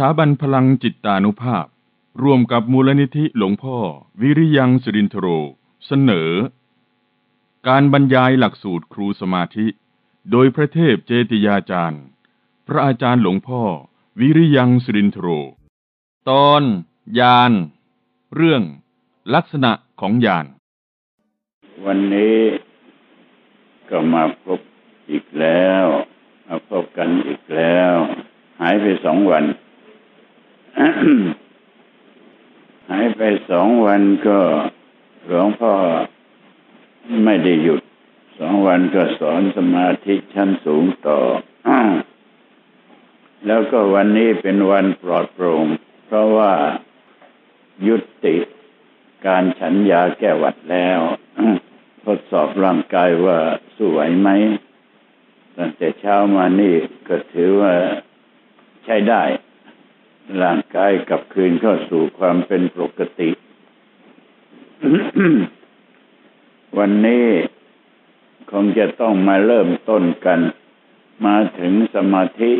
สถาบันพลังจิตตานุภาพ ร่วมกับมูลนิธิหลวงพ่อ วิริยังสิรินทโร เสนอ การบรรยายหลักสูตรครูสมาธิ โดยพระเทพเจติยาจารย์ พระอาจารย์หลวงพ่อ วิริยังสิรินทโร ตอนยาน เรื่อง ลักษณะของยาน วันนี้ก็มาพบอีกแล้วมาพบกันอีกแล้ว หายไปสองวัน หายไปสองวันก็หลวงพ่อไม่ได้หยุด สองวันก็สอนสมาธิชั้นสูงต่อ แล้วก็วันนี้เป็นวันปลอดโปร่ง เพราะว่ายุติการฉันยาแก้หวัดแล้วทดสอบร่างกายว่าสู้ไหวไหมตั้งแต่เช้ามานี่ก็ถือว่าใช้ได้ ร่างกายกลับคืนเข้าสู่ความเป็นปกติ วันนี้คงจะต้องมาเริ่มต้นกัน มาถึงสมาธิ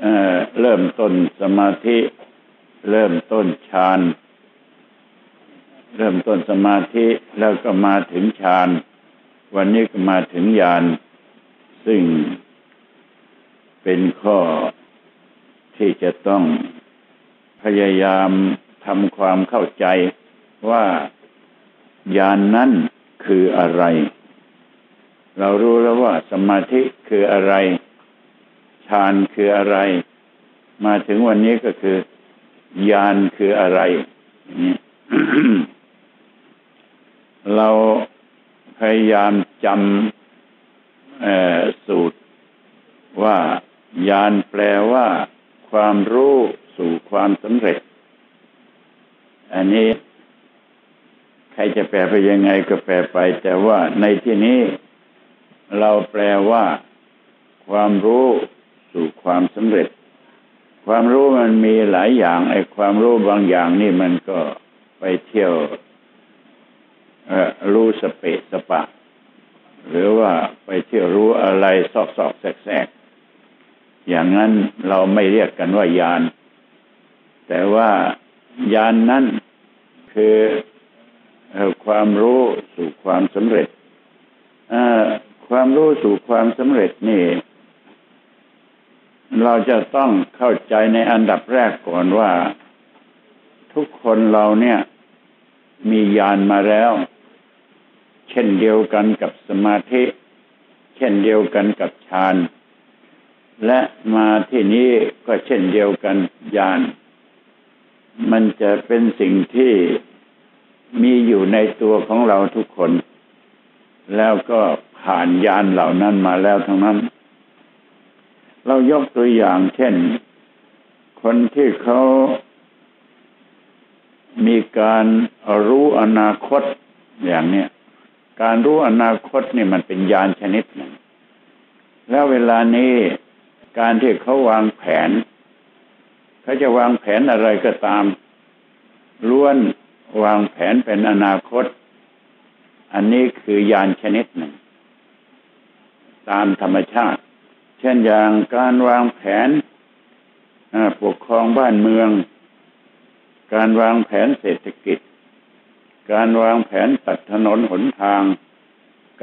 เเริ่มต้นสมาธิ เริ่มต้นฌานเริ่มต้นสมาธิแล้วก็มาถึงฌานวันนี้ก็มาถึงญาณซึ่งเป็นข้อ ที่จะต้องพยายามทำความเข้าใจว่าญาณนนั้นคืออะไร เรารู้แล้วว่าสมาธิคืออะไร ฌานคืออะไร มาถึงวันนี้ก็คือญาณคืออะไรนี่เราพยายามจำสูตรว่าญาณแปลว่า ความรู้สู่ความสำเร็จ อันนี้ใครจะแปลไปยังไงก็แปลไป แต่ว่าในที่นี้เราแปลว่า ความรู้สู่ความสำเร็จ ความรู้มันมีหลายอย่างไอ้ความรู้บางอย่างนี่มันก็ไปเที่ยวรู้สเปะสปะ หรือว่าไปเที่ยวรู้อะไรซอกซอกแสกๆ อย่างนั้นเราไม่เรียกกันว่ายาน แต่ว่ายานนั้นคือความรู้สู่ความสำเร็จความรู้สู่ความสำเร็จนี่ เราจะต้องเข้าใจในอันดับแรกก่อนว่า ทุกคนเราเนี่ย มียานมาแล้ว เช่นเดียวกันกับสมาธิ เช่นเดียวกันกับฌาน และมาที่นี้ก็เช่นเดียวกันยานมันจะเป็นสิ่งที่มีอยู่ในตัวของเราทุกคน แล้วก็ผ่านยานเหล่านั้นมาแล้วทั้งนั้น เรายกตัวอย่างเช่น คนที่เขามีการรู้อนาคตอย่างเนี้ยการรู้อนาคตนี่มันเป็นยานชนิดหนึ่งแล้วเวลานี้ การที่เขาวางแผน เขาจะวางแผนอะไรก็ตามล้วนวางแผนเป็นอนาคต อันนี้คือยานชนิดหนึ่ง ตามธรรมชาติ เช่นอย่างการวางแผนปกครองบ้านเมือง การวางแผนเศรษฐกิจ การวางแผนตัดถนนหนทาง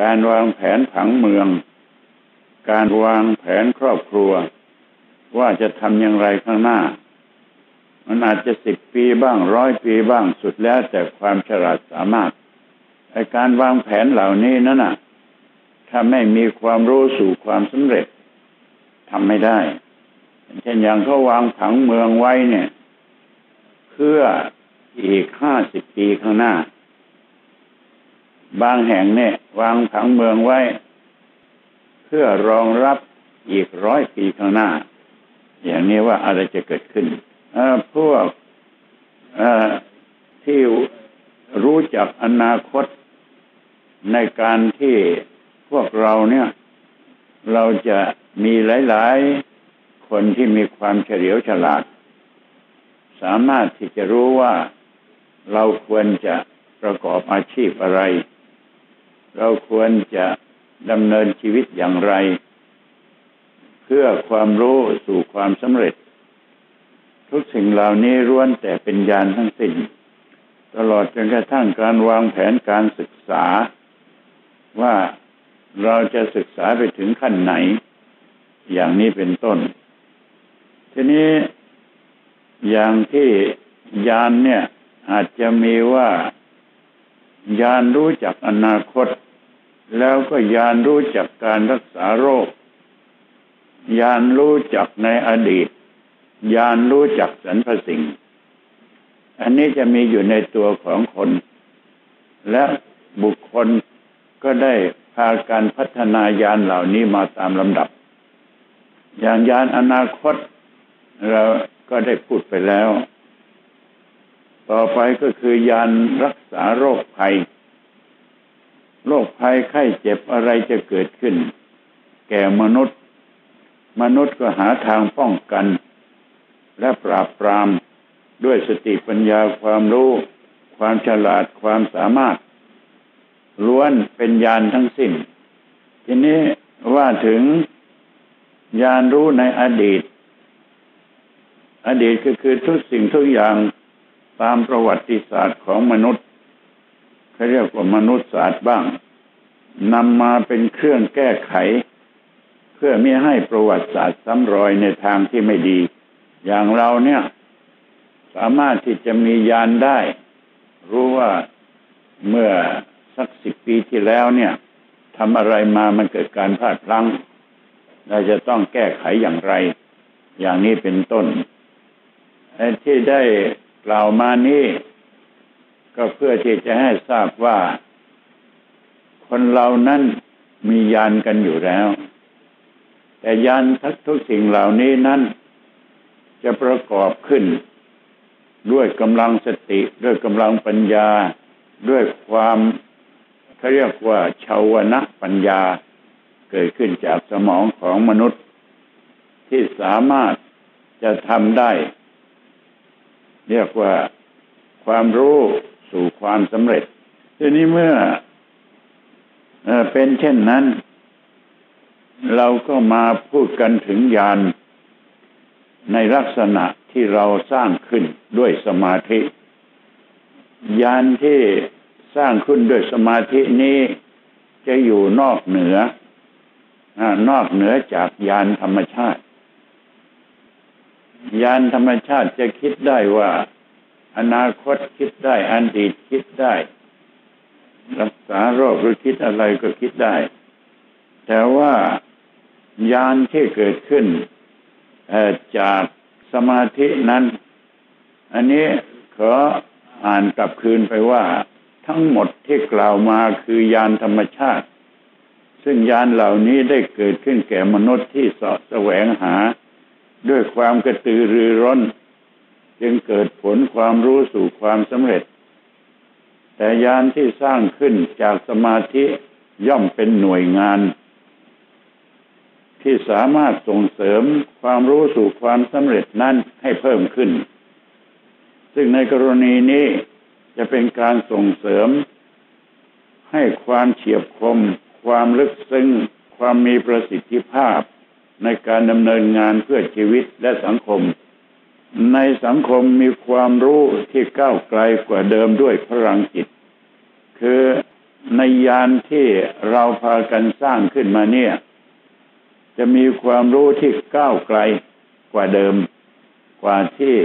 การวางแผนผังเมือง การวางแผนครอบครัว ว่าจะทำอย่างไรข้างหน้า มันอาจจะสิบปีบ้างร้อยปีบ้างสุดแล้วแต่ความฉลาดสามารถไอการวางแผนเหล่านี้นั่นน่ะ ถ้าไม่มีความรู้สู่ความสำเร็จทำไม่ได้ เช่นอย่างเขาวางผังเมืองไว้เนี่ย เพื่ออีกห้าสิบปีข้างหน้า บางแห่งเนี่ย วางผังเมืองไว้ พื่อรองรับอีกร้อยปีข้างหน้า อย่างนี้ว่าอะไรจะเกิดขึ้นพวกที่รู้จักอนาคตในการที่พวกเราเนี่ย เราจะมีหลาย ๆ คนที่มีความเฉลียวฉลาด สามารถที่จะรู้ว่าเราควรจะประกอบอาชีพอะไร เราควรจะ ดำเนินชีวิตอย่างไร เพื่อความรู้สู่ความสำเร็จ ทุกสิ่งเหล่านี้ล้วนแต่เป็นยานทั้งสิ้น ตลอดจนกระทั่งการวางแผนการศึกษา ว่าเราจะศึกษาไปถึงขั้นไหน อย่างนี้เป็นต้น ทีนี้อย่างที่ยานเนี่ย อาจจะมีว่ายานรู้จักอนาคต แล้วก็ยานรู้จักการรักษาโรค ยานรู้จักในอดีต ยานรู้จักสรรพสิ่ง อันนี้จะมีอยู่ในตัวของคน และบุคคลก็ได้พาการพัฒนายานเหล่านี้มาตามลำดับ อย่างยานอนาคต เราก็ได้พูดไปแล้ว ต่อไปก็คือยานรักษาโรคภัย โรคภัยไข้เจ็บอะไรจะเกิดขึ้น แก่มนุษย์ มนุษย์ก็หาทางป้องกัน และปราบปรามด้วยสติปัญญาความรู้ ความฉลาดความสามารถ ล้วนเป็นยานทั้งสิ้น ทีนี้ว่าถึงยานรู้ในอดีต อดีตก็คือทุกสิ่งทุกอย่างตามประวัติศาสตร์ของมนุษย์ เขาเรียกว่ามนุษยศาสตร์บ้างนำมาเป็นเครื่องแก้ไข เพื่อไม่ให้ประวัติศาสตร์ซ้ำรอยในทางที่ไม่ดี อย่างเราเนี่ย สามารถที่จะมียานได้ รู้ว่าเมื่อสักสิบปีที่แล้วเนี่ยทำอะไรมามันเกิดการพลาดพลั้ง เราจะต้องแก้ไขอย่างไร อย่างนี้เป็นต้นที่ได้กล่าวมานี้ ก็เพื่อที่จะให้ทราบว่า คนเรานั้นมียานกันอยู่แล้ว แต่ยานทักทุกสิ่งเหล่านี้นั้น จะประกอบขึ้น ด้วยกำลังสติ ด้วยกำลังปัญญา ด้วยความเขาเรียกว่าชาวนะปัญญา เกิดขึ้นจากสมองของมนุษย์ ที่สามารถจะทำได้ เรียกว่าความรู้ สู่ความสำเร็จทีนี้เมื่อเอเป็นเช่นนั้น เราก็มาพูดกันถึงยานในลักษณะที่เราสร้างขึ้นด้วยสมาธิ ยานที่สร้างขึ้นด้วยสมาธินี้จะอยู่นอกเหนือนอกเหนือจากยานธรรมชาติ ยานธรรมชาติจะคิดได้ว่า อนาคตคิดได้อดีตคิดได้ รักษาโรคหรือคิดอะไรก็คิดได้ แต่ว่ายานที่เกิดขึ้นจากสมาธินั้น อันนี้ขออ่านกลับคืนไปว่า ทั้งหมดที่กล่าวมาคือยานธรรมชาติ ซึ่งยานเหล่านี้ได้เกิดขึ้นแก่มนุษย์ที่สอดแสวงหา ด้วยความกระตือรือร้น จึงเกิดผลความรู้สู่ความสำเร็จ แต่ยานที่สร้างขึ้นจากสมาธิย่อมเป็นหน่วยงาน ที่สามารถส่งเสริมความรู้สู่ความสำเร็จนั้นให้เพิ่มขึ้น ซึ่งในกรณีนี้จะเป็นการส่งเสริม ให้ความเฉียบคม ความลึกซึ้งความมีประสิทธิภาพในการดำเนินงานเพื่อชีวิตและสังคม ในสังคมมีความรู้ที่ก้าวไกลกว่าเดิมด้วยพลังจิต คือในยานที่เราพากันสร้างขึ้นมาเนี่ย จะมีความรู้ที่ก้าวไกลกว่าเดิม กว่าที่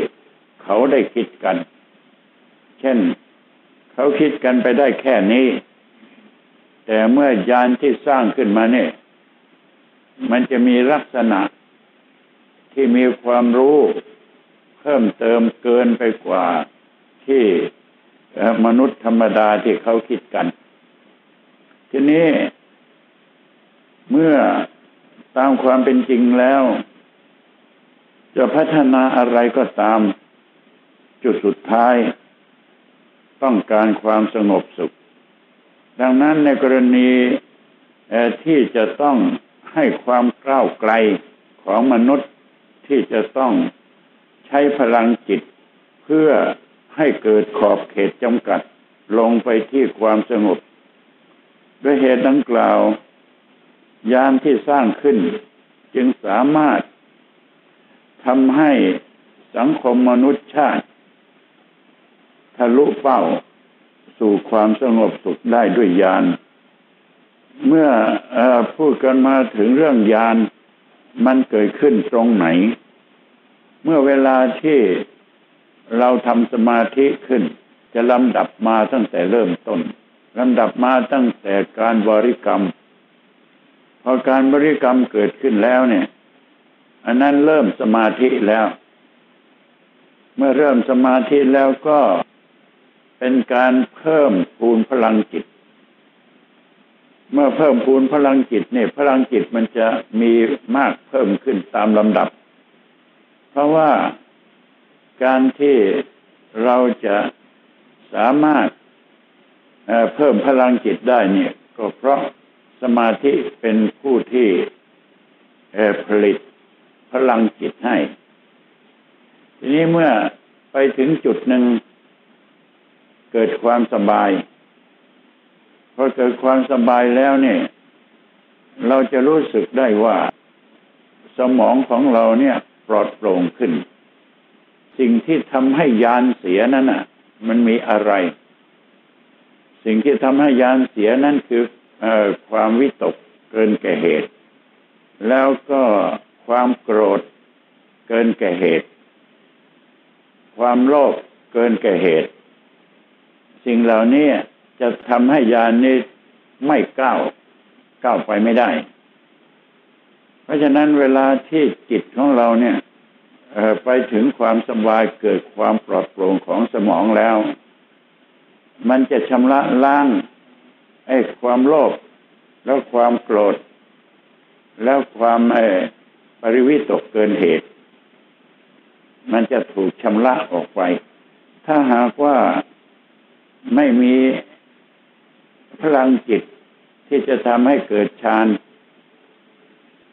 เขาได้คิดกัน เช่น เขาคิดกันไปได้แค่นี้ แต่เมื่อยานที่สร้างขึ้นมาเนี่ย มันจะมีลักษณะที่มีความรู้ พิ่มเติมเกินไปกว่าที่มนุษย์ธรรมดาที่เขาคิดกัน ทีนี้เมื่อตามความเป็นจริงแล้ว จะพัฒนาอะไรก็ตามจุดสุดท้าย ต้องการความสงบสุข ดังนั้นในกรณีที่จะต้องให้ความกล้าวไกลของมนุษย์ที่จะต้อง ใช้พลังจิต เพื่อให้เกิดขอบเขตจำกัดลงไปที่ความสงบ ด้วยเหตุดังกล่าว ยานที่สร้างขึ้น จึงสามารถทำให้สังคมมนุษยชาติ ทะลุเป้าสู่ความสงบสุขได้ด้วยญาณเมื่ออพูดกันมาถึงเรื่องญาณมันเกิดขึ้นตรงไหน เมื่อเวลาที่เราทำสมาธิขึ้น จะลำดับมาตั้งแต่เริ่มต้นลำดับมาตั้งแต่การบริกรรม พอการบริกรรมเกิดขึ้นแล้วเนี่ย อันนั้นเริ่มสมาธิแล้ว เมื่อเริ่มสมาธิแล้วก็เป็นการเพิ่มพูนพลังจิต เมื่อเพิ่มพูนพลังจิตเนี่ย พลังจิตมันจะมีมากเพิ่มขึ้นตามลำดับ ราะว่าการที่เราจะสามารถเเพิ่มพลังจิตได้เนี่ย ก็เพราะสมาธิเป็นผู้ที่ผลิตพลังจิตให้ ทีนี้เมื่อไปถึงจุดหนึ่งเกิดความสบายพอเกิดความสบายแล้วเนี่ย เราจะรู้สึกได้ว่า สมองของเราเนี่ย ปลอดโปร่งขึ้น สิ่งที่ทำให้ยานเสียนั้นน่ะ มันมีอะไร สิ่งที่ทำให้ยานเสียนั่นคืออความวิตกเกินแก่เหตุ แล้วก็ความโกรธเกินแก่เหตุ ความโลภเกินแก่เหตุ สิ่งเหล่านี้จะทำให้ยานนี้ไม่ก้าวก้าวไปไม่ได้ เพราะฉะนั้นเวลาที่จิตของเราเนี่ยไปถึงความสบายเกิดความปลอดโปร่งของสมองแล้ว มันจะชำระล้างไอ้ความโลภแล้วความโกรธ แล้วความไอ้ปริวิตกเกินเหตุ มันจะถูกชำระออกไป ถ้าหากว่าไม่มีพลังจิตที่จะทำให้เกิดฌาน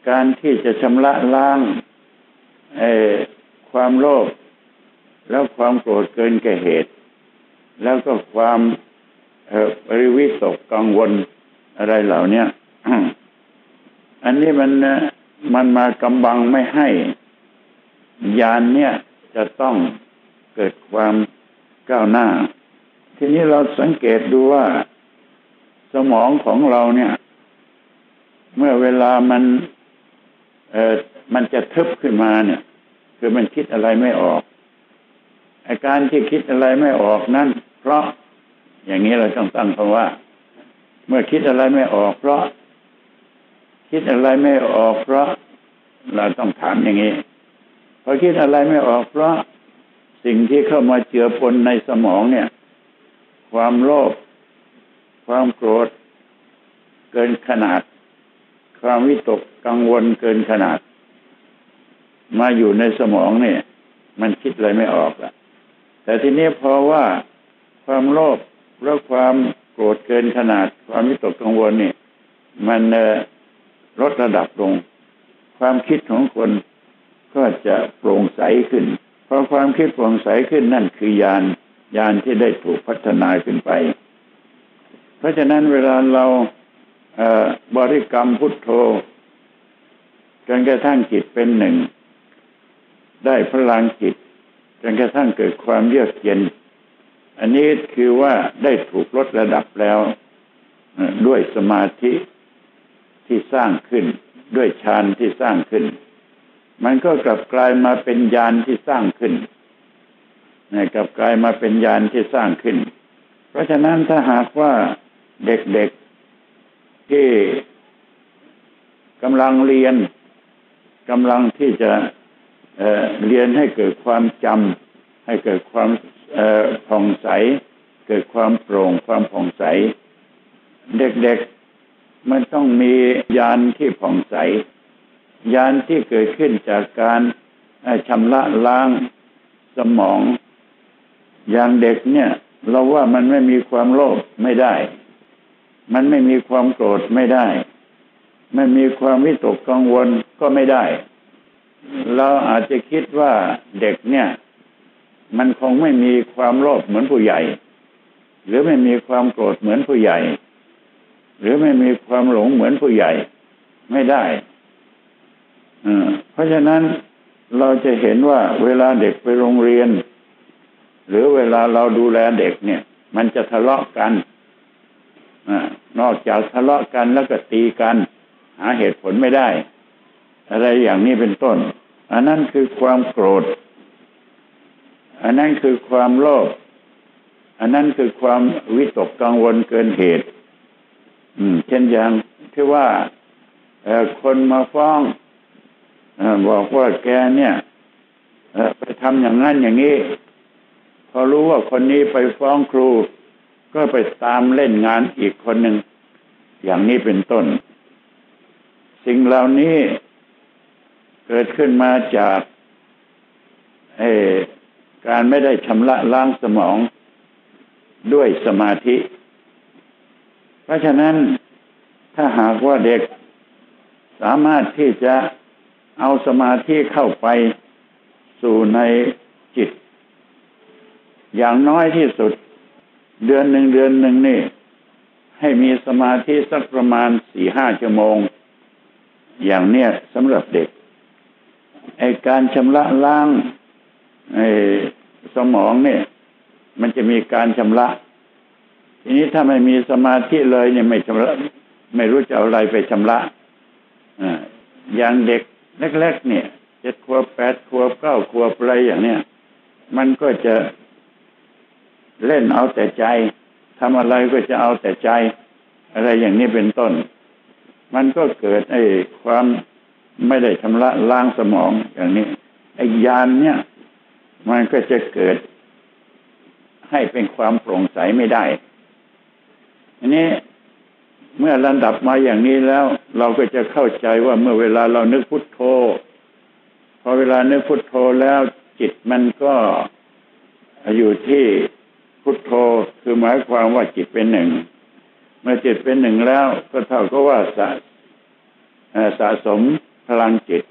การที่จะชำระล้างความโลภแล้วความโกรธเกินแก่เหตุ แล้วก็ความริวิตกกังวลอะไรเหล่านี้อันนี้มันมันมากำบังไม่ให้ยานเนี่ยจะต้องเกิดความก้าวหน้า ทีนี้เราสังเกตดูว่า สมองของเราเนี่ย เมื่อเวลามัน เออมันจะทึบขึ้นมาเนี่ย คือมันคิดอะไรไม่ออกอาการที่คิดอะไรไม่ออกนั่นเพราะอย่างนี้เราต้องตั้งคำว่า เมื่อคิดอะไรไม่ออก เพราะ คิดอะไรไม่ออก เพราะเราต้องถามอย่างนี้พอคิดอะไรไม่ออก เพราะสิ่งที่เข้ามาเจือปนในสมองเนี่ย ความโลภความโกรธเกินขนาด ความวิตกกังวลเกินขนาด มาอยู่ในสมองเนี่ย มันคิดอะไรไม่ออกละแต่ทีนี้พอว่าความโลภแล้วความโกรธเกินขนาด ความวิตกกังวลเนี่ย มันลดระดับลง ความคิดของคนก็จะโปร่งใสขึ้น เพราะความคิดโปร่งใสขึ้นนั่นคือยานญาณที่ได้ถูกพัฒนาขึ้นไป เพราะฉะนั้นเวลาเรา บริกรรมพุทโธจนกระทั่งจิตเป็นหนึ่ง ได้พลังจิตจนกระทั่งเกิดความเยือกเย็น อันนี้คือว่าได้ถูกลดระดับแล้วด้วยสมาธิที่สร้างขึ้น ด้วยฌานที่สร้างขึ้น มันก็กลับกลายมาเป็นญาณที่สร้างขึ้นกลับกลายมาเป็นญาณที่สร้างขึ้น เพราะฉะนั้นถ้าหากว่าเด็กๆ ที่กำลังเรียนกำลังที่จะเเรียนให้เกิดความจำให้เกิดความผ่องใส เกิดความโปร่งความผ่องใส เด็กๆมันต้องมียานที่ผ่องใส ยานที่เกิดขึ้นจากการชำระล้างสมอง อย่างเด็กเนี่ย เราว่ามันไม่มีความโลภไม่ได้ มันไม่มีความโกรธไม่ได้ ไม่มีความวิตกกังวลก็ไม่ได้ เราอาจจะคิดว่าเด็กเนี่ย มันคงไม่มีความโลภเหมือนผู้ใหญ่ หรือไม่มีความโกรธเหมือนผู้ใหญ่ หรือไม่มีความหลงเหมือนผู้ใหญ่ ไม่ได้เพราะฉะนั้นเราจะเห็นว่าเวลาเด็กไปโรงเรียน หรือเวลาเราดูแลเด็กเนี่ย มันจะทะเลาะกัน อนอกจากทะเลาะกันแล้วก็ตีกัน หาเหตุผลไม่ได้ อะไรอย่างนี้เป็นต้น อันนั้นคือความโกรธ อันนั้นคือความโลภอันนั้นคือความวิตกกังวลเกินเหตุ อืม เช่นอย่างที่ว่าคนมาฟ้องอบอกว่าแกเนี่ยไปทำอย่างนั้นอย่างนี้ พอรู้ว่าคนนี้ไปฟ้องครู ก็ไปตามเล่นงานอีกคนหนึ่ง อย่างนี้เป็นต้น สิ่งเหล่านี้เกิดขึ้นมาจากการไม่ได้ชำระล้างสมองด้วยสมาธิ เพราะฉะนั้นถ้าหากว่าเด็กสามารถที่จะเอาสมาธิเข้าไปสู่ในจิต อย่างน้อยที่สุด เดือนหนึ่งเดือนหนึ่งนี่ ให้มีสมาธิสักประมาณสี่ห้าชั่วโมง อย่างเนี้ยสำหรับเด็กไอการชำระล้างไอสมองเนี่ย มันจะมีการชำระ ทีนี้ถ้าไม่มีสมาธิเลยเนี่ยไม่ชำระ ไม่รู้จะเอาอะไรไปชำระอย่างเด็กเล็ก ๆ เนี่ยเจ็ดขวบแปดขวบเก้าขวบอะไรอย่างเนี้ยมันก็จะ เล่นเอาแต่ใจทำอะไรก็จะเอาแต่ใจ อะไรอย่างนี้เป็นต้น มันก็เกิดไอ้ความไม่ได้ชำระล้างสมองอย่างนี้ไอ้ยานเนี่ย มันก็จะเกิด ให้เป็นความโปร่งใสไม่ได้ อันนี้เมื่อระดับมาอย่างนี้แล้ว เราก็จะเข้าใจว่าเมื่อเวลาเรานึกพุทโธพอเวลานึกพุทโธแล้วจิตมันก็อยู่ที่ พุทโธคือหมายความว่าจิตเป็นหนึ่ง เมื่อจิตเป็นหนึ่งแล้วก็เท่ากับว่าสะสะสมพลังจิต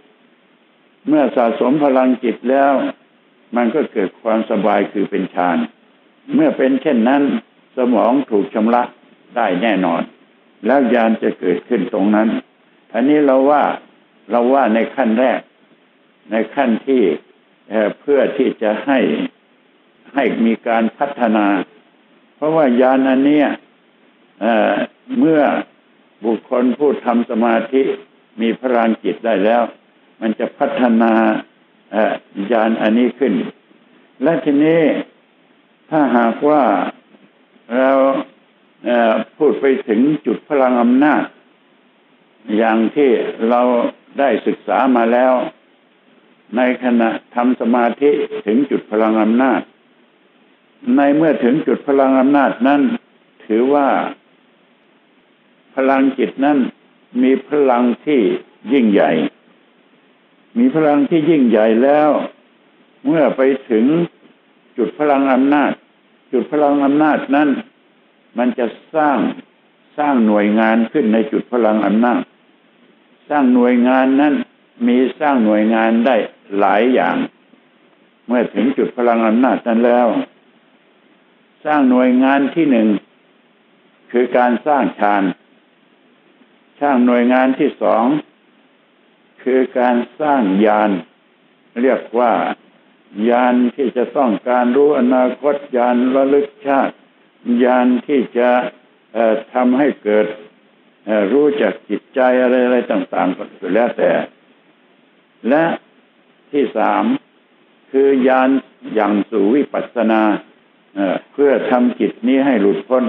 เมื่อสะสมพลังจิตแล้ว มันก็เกิดความสบายคือเป็นฌาน เมื่อเป็นเช่นนั้นสมองถูกชำระได้แน่นอน แล้วญาณจะเกิดขึ้นตรงนั้นอันนี้เราว่าเราว่าในขั้นแรก ในขั้นที่เพื่อที่จะให้ ให้มีการพัฒนา เพราะว่าญาณอันเนี้ยเมื่อบุคคลผู้ทำสมาธิมีพลังจิตได้แล้ว มันจะพัฒนาญาณอันนี้ขึ้น และทีนี้ถ้าหากว่าเราพูดไปถึงจุดพลังอำนาจ อย่างที่เราได้ศึกษามาแล้ว ในขณะทำสมาธิถึงจุดพลังอำนาจ ในเมื่อถึงจุดพลังอำนาจนั้น ถือว่าพลังจิตนั้นมีพลังที่ยิ่งใหญ่ มีพลังที่ยิ่งใหญ่แล้ว เมื่อไปถึงจุดพลังอำนาจ จุดพลังอำนาจนั้น มันจะสร้างสร้างหน่วยงานขึ้นในจุดพลังอำนาจ สร้างหน่วยงานนั้นมีสร้างหน่วยงานได้หลายอย่าง เมื่อถึงจุดพลังอำนาจนั้นแล้ว สร้างหน่วยงานที่หนึ่งคือการสร้างฌาน สร้างหน่วยงานที่สองคือการสร้างยาน เรียกว่ายานที่จะต้องการรู้อนาคตยานระลึกชาติญาณที่จะทำให้เกิดรู้จักจิตใจอะไรอะไรต่างๆก็แล้วแต่ และที่สามคือยานอย่างสู่วิปัสสนา เพื่อทำจิตนี้ให้หลุดพ้น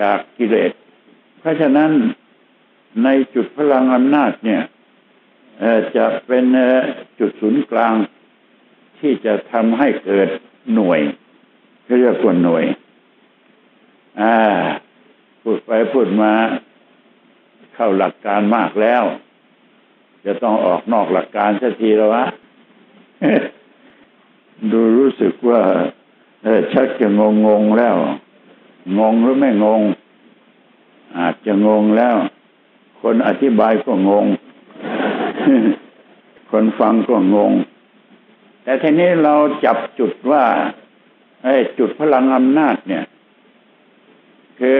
จากกิเลส เพราะฉะนั้นในจุดพลังอำนาจเนี่ยจะเป็นจุดศูนย์กลางที่จะทำให้เกิดหน่วยเรียกว่าหน่วย อ่า พูดไปพูดมา เข้าหลักการมากแล้ว จะต้องออกนอกหลักการสักทีแล้ววะ ดูรู้สึกว่า เออชักจะงงงงแล้ว งงหรือไม่งง อาจจะงงแล้ว คนอธิบายก็งง คนฟังก็งง แต่ทีนี้เราจับจุดว่าไอ้จุดพลังอำนาจเนี่ย คือ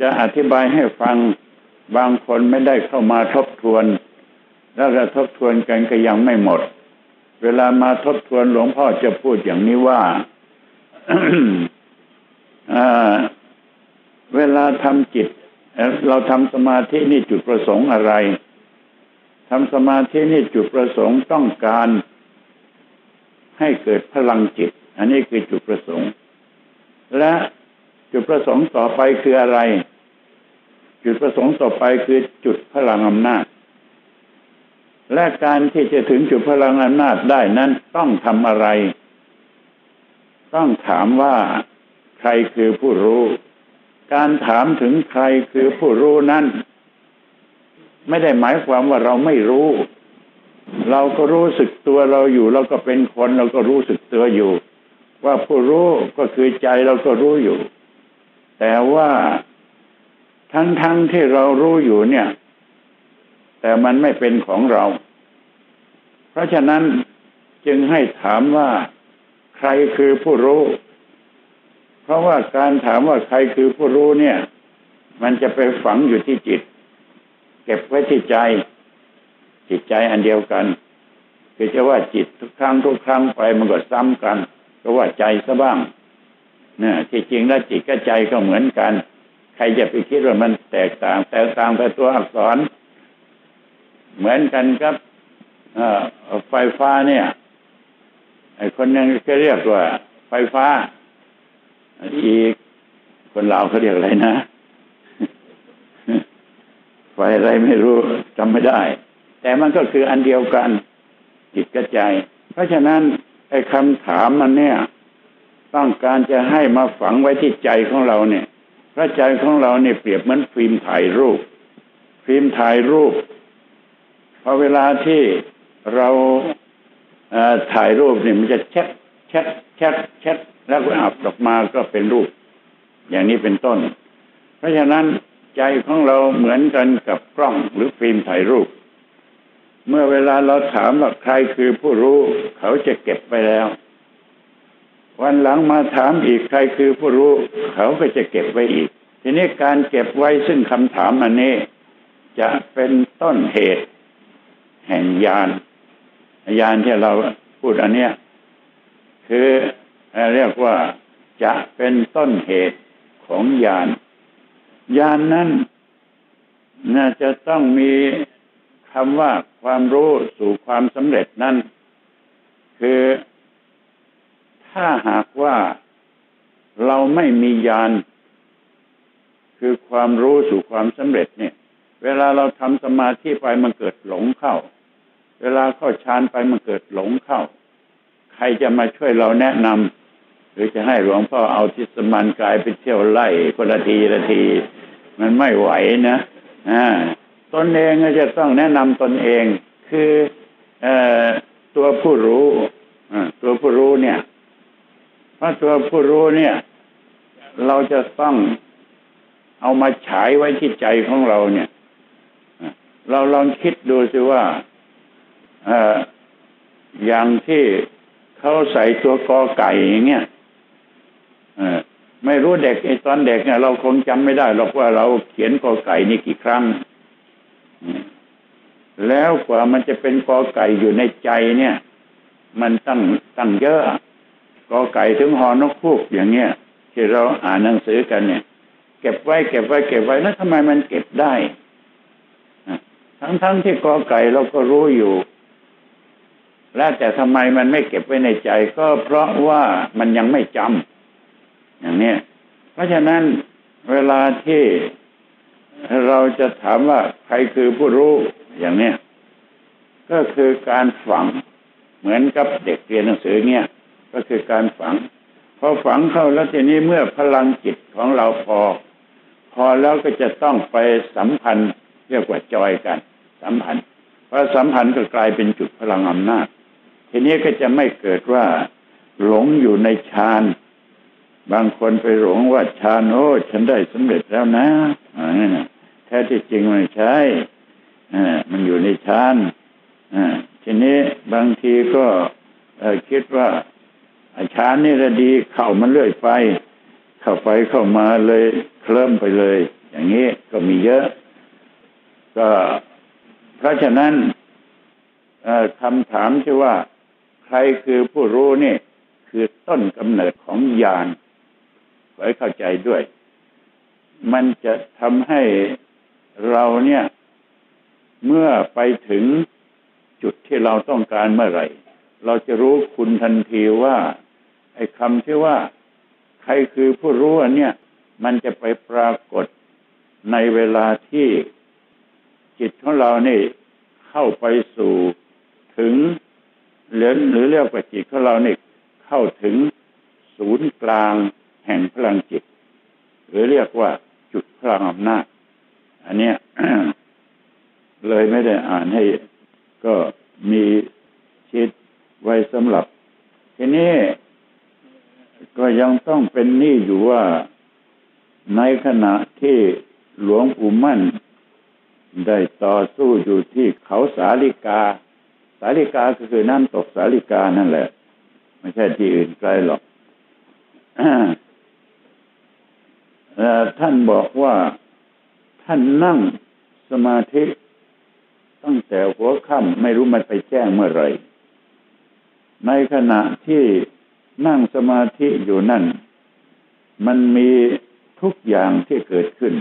จะอธิบายให้ฟังบางคนไม่ได้เข้ามาทบทวน แล้วก็ทบทวนกันก็ยังไม่หมด เวลามาทบทวนหลวงพ่อจะพูดอย่างนี้ว่าเวลาทำจิต เราทำสมาธินี่จุดประสงค์อะไรทำสมาธินี่จุดประสงค์ต้องการให้เกิดพลังจิต อันนี้คือจุดประสงค์ และจุดประสงค์ต่อไปคืออะไร จุดประสงค์ต่อไปคือจุดพลังอำนาจ และการที่จะถึงจุดพลังอำนาจได้นั้นต้องทำอะไร ต้องถามว่าใครคือผู้รู้ การถามถึงใครคือผู้รู้นั้น ไม่ได้หมายความว่าเราไม่รู้ เราก็รู้สึกตัวเราอยู่ เราก็เป็นคนเราก็รู้สึกตัวอยู่ ว่าผู้รู้ก็คือใจเราก็รู้อยู่ แต่ว่าทั้งๆทที่เรารู้อยู่เนี่ย แต่มันไม่เป็นของเรา เพราะฉะนั้นจึงให้ถามว่าใครคือผู้รู้ เพราะว่าการถามว่าใครคือผู้รู้เนี่ย มันจะไปฝังอยู่ที่จิต เก็บไว้ที่ใจ จิตใจอันเดียวกันคือจะว่าจิตทุกครั้งทุกครั้งไปมันก็ซ้ำกัน ก็ว่าใจซะบ้างเนี่ยที่จริงแล้วจิตกับใจก็เหมือนกัน ใครจะไปคิดว่ามันแตกต่าง แตกต่างแต่ตัวอักษร เหมือนกันครับไฟฟ้าเนี่ยไอคนนึงก็เรียกว่า ไฟฟ้า อีกคนลาวเขาเรียกอะไรนะไฟอะไรไม่รู้จำไม่ได้ แต่มันก็คืออันเดียวกันจิตกระใจ เพราะฉะนั้นไอ้คำถามมันเนี่ย ต้องการจะให้มาฝังไว้ที่ใจของเราเนี่ยพระใจของเราเนี่ยเปรียบเหมือนฟิล์มถ่ายรูป ฟิล์มถ่ายรูป พอเวลาที่เราถ่ายรูปเนี่ยมันจะแชะแชะแชะแชะแล้วก็อัดออกมาก็เป็นรูป อย่างนี้เป็นต้น เพราะฉะนั้นใจของเราเหมือนกันกับกล้องหรือฟิล์มถ่ายรูป เมื่อเวลาเราถามว่าใครคือผู้รู้ เขาจะเก็บไปแล้ว วันหลังมาถามอีกใครคือผู้รู้ เขาก็จะเก็บไว้อีก ทีนี้การเก็บไว้ซึ่งคำถามอันนี้ จะเป็นต้นเหตุ แห่งญาณญาณที่เราพูดอันเนี้ยคือเรียกว่าจะเป็นต้นเหตุของญาณญาณนนั้น น่าจะต้องมีคำว่าความรู้สู่ความสำเร็จนั้น คือถ้าหากว่าเราไม่มีญาณคือความรู้สู่ความสำเร็จเนี่ย เวลาเราทำสมาธิไปมันเกิดหลงเข้า เวลาเข้าฌานไปมันเกิดหลงเข้า ใครจะมาช่วยเราแนะนำหรือจะให้หลวงพ่อเอาทิศมันกายไปเที่ยวไล่คนละทีละที มันไม่ไหวนะอ่าตนเองก็จะต้องแนะนำตนเอง คืออตัวผู้รู้ตัวผู้รู้เนี่ยเพราะตัวผู้รู้เนี่ย เราจะต้องเอามาฉายไว้ที่ใจของเราเนี่ย เราลองคิดดูสิว่า อย่างที่เขาใส่ตัวกอไก่อย่างเงี้ยไม่รู้เด็กไอ้ตอนเด็กเนี่ยเราคงจำไม่ได้หรอกว่าเราเขียนกอไก่นี่กี่ครั้ง แล้วกว่ามันจะเป็นกอไก่อยู่ในใจเนี่ย มันตั้งตั้งเยอะกอไก่ถึงหอนกคูกอย่างเงี้ยที่เราอ่านหนังสือกันเนี่ย เก็บไว้เก็บไว้เก็บไว้แล้วทำไมมันเก็บได้ ทั้งๆทที่กอไก่เราก็รู้อยู่ แล้วแต่ทำไมมันไม่เก็บไว้ในใจ ก็เพราะว่ามันยังไม่จำอย่างนี้เพราะฉะนั้นเวลาที่เราจะถามว่าใครคือผู้รู้อย่างเนี้ยก็คือการฝังเหมือนกับเด็กเรียนหนังสือเนี่ย ก็คือการฝังพอฝังเข้าแล้วทีนี้เมื่อพลังจิตของเราพอ พอแล้วก็จะต้องไปสัมพันธ์เรียกว่าจอยกัน สัมพันธ์พอสัมพันธ์ก็กลายเป็นจุดพลังอำนาจ ทีนี้ก็จะไม่เกิดว่า หลงอยู่ในฌานบางคนไปหลงว่าฌานโอ้ฉันได้สำเร็จแล้วนะอ่าแท้ที่จริงไม่ใช่มันอยู่ในฌานทีนี้บางทีก็คิดว่าฌานนี่ระดีเข้ามันเรื่อยไป เข้าไปเข้ามาเลยเคลิ้มไปเลย อย่างนี้ก็มีเยอะ ก็เพราะฉะนั้นคำถามที่ว่า ใครคือผู้รู้นี่ คือต้นกำเนิดของญาณขอให้เข้าใจด้วย มันจะทำให้เราเนี่ย เมื่อไปถึงจุดที่เราต้องการเมื่อไหร่ เราจะรู้คุณทันทีว่า ไอ้คำที่ว่า ใครคือผู้รู้อันเนี้ยมันจะไปปรากฏในเวลาที่จิตของเรานี่เข้าไปสู่ถึง หรือหรือเรียกว่าจิตของเราเนี่ยเข้าถึงศูนย์กลางแห่งพลังจิต หรือเรียกว่าจุดพลังอำนาจ อันเนี้ยเลยไม่ได้อ่านให้ก็มีชิดไว้สำหรับ ทีนี้ก็ยังต้องเป็นนี่อยู่ว่าในขณะที่หลวงปู่มั่น ได้ต่อสู้อยู่ที่เขาสาลิกา สาลิกาก็คือน้ำตกสาลิกานั่นแหละ ไม่ใช่ที่อื่นไกลหรอกท่านบอกว่าท่านนั่งสมาธิตั้งแต่หัวค่ำไม่รู้มันไปแจ้งเมื่อไรในขณะที่นั่งสมาธิอยู่นั่น มันมีทุกอย่างที่เกิดขึ้น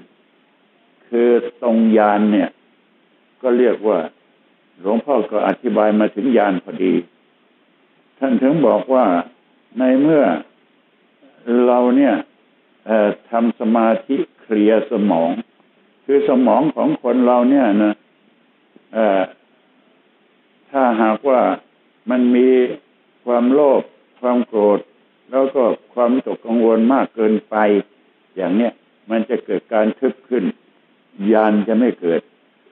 คือตรงยานเนี่ย ก็เรียกว่า หลวงพ่อก็อธิบายมาถึงยานพอดี ท่านถึงบอกว่าในเมื่อเราเนี่ยทำสมาธิเคลียร์สมอง คือสมองของคนเราเนี่ยนะถ้าหากว่ามันมีความโลภความโกรธ แล้วก็ความตกกังวลมากเกินไป อย่างเนี้ยมันจะเกิดการทึบขึ้น ยานจะไม่เกิด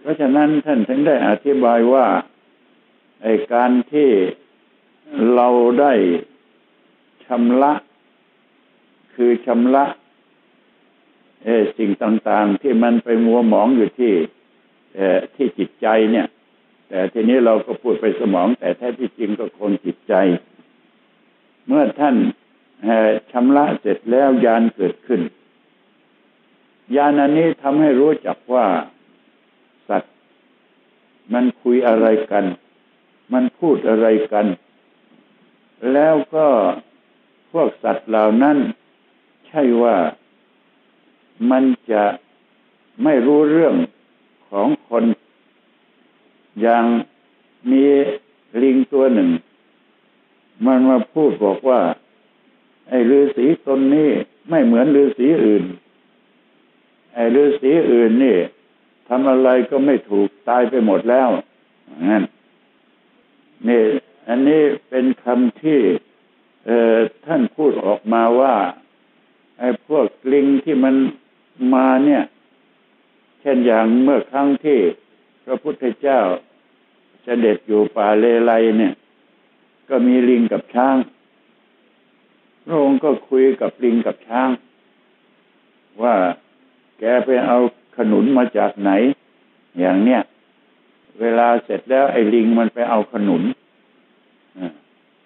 เพราะฉะนั้นท่านถึงได้อธิบายว่าไอการที่เราได้ชำระ คือชำระเอสิ่งต่างๆ ที่มันไปมัวหมองอยู่ที่ที่จิตใจเนี่ย แต่ทีนี้เราก็พูดไปสมอง แต่แท้ที่จริงก็คงจิตใจ เมื่อท่านชำระเสร็จแล้วยานเกิดขึ้น ยานอันนี้ทำให้รู้จักว่า มันคุยอะไรกัน มันพูดอะไรกัน แล้วก็พวกสัตว์เหล่านั้น ใช่ว่ามันจะไม่รู้เรื่องของคน อย่างมีลิงตัวหนึ่ง มันมาพูดบอกว่า ไอ้ฤาษีตนนี้ไม่เหมือนฤาษีอื่น ไอ้ฤาษีอื่นนี่ ทำอะไรก็ไม่ถูกตายไปหมดแล้วงั้นนี่ อันนี้เป็นคำที่ท่านพูดออกมาว่า ไอ้พวกลิงที่มันมาเนี่ย เช่นอย่างเมื่อครั้งที่พระพุทธเจ้าเสด็จอยู่ป่าเลไลเนี่ย ก็มีลิงกับช้างพระองค์ก็คุยกับลิงกับช้าง ว่าแกไปเอา ขนุนมาจากไหน อย่างเนี้ยเวลาเสร็จแล้วไอ้ลิงมันไปเอาขนุน